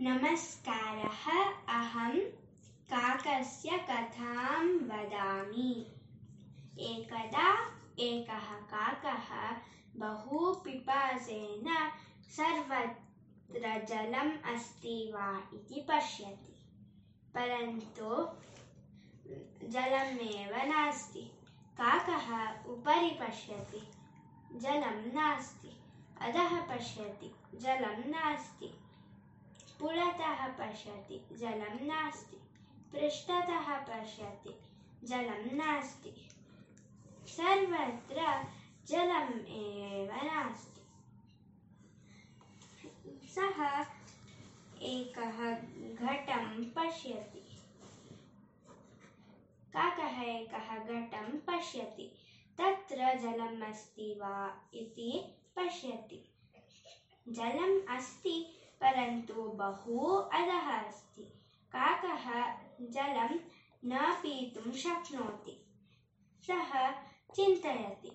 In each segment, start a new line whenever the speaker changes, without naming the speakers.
नमस्कारः, अहं काकस्य कथां वदामि। एकदा एकः काकः बहु पिपासेन सर्वत्र जलम् अस्ति वा इति पश्यति, परन्तु जलमेव नास्ति। काकः उपरि पश्यति, जलं नास्ति। अधः पश्यति, जलं नास्ति। पुरतः पश्यति, जलं नास्ति। पृष्ठतः पश्यति, जलं नास्ति। सर्वत्र जलम् एव नास्ति। सः एकः घटं पश्यति। काकः एकः घटं पश्यति। तत्र जलम् अस्ति वा इति पश्यति। जलम् अस्ति परन्तु बहु अधः अस्ति काकः जलं न पीतुं शक्नोति। सः चिन्तयति,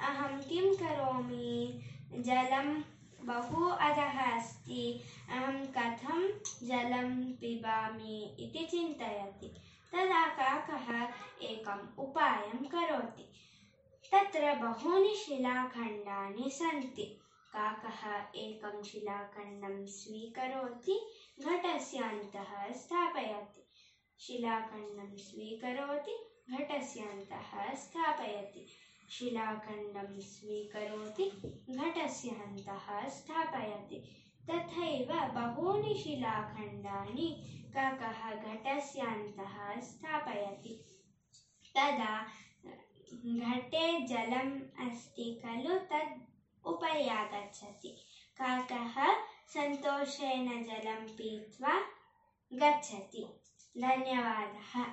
अहं किं करोमि? जलं बहु अधः अस्ति अहं कथं जलं पिबामि? इति चिन्तयति। तदा काकः एकम् उपायं करोति। तत्र बहूनि शिलाखण्डानि सन्ति। काकः एकं शिलाखण्डं स्वीकरोति घटस्य अन्तः स्थापयति। शिलाखण्डं स्वीकरोति घटस्य अन्तः स्थापयति। शिलाखण्डं स्वीकरोति घटस्य अन्तः स्थापयति। तथैव बहूनि शिलाखण्डानि काकः घटस्य अन्तः स्थापयति। तदा घटे जलम् अस्ति खलु, तद् उपरि आगच्छति काकः सन्तोषेण जलं पीत्वा गच्छति। धन्यवादः